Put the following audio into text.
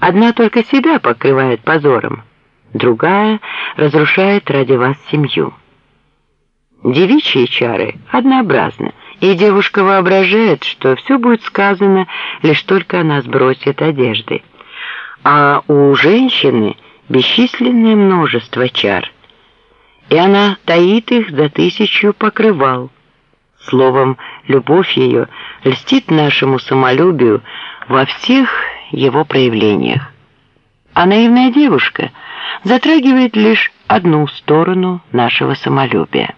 Одна только себя покрывает позором, другая разрушает ради вас семью. Девичьи чары однообразны, и девушка воображает, что все будет сказано, лишь только она сбросит одежды. А у женщины бесчисленное множество чар, и она таит их за тысячу покрывал. Словом, любовь ее льстит нашему самолюбию во всех его проявлениях. А наивная девушка затрагивает лишь одну сторону нашего самолюбия.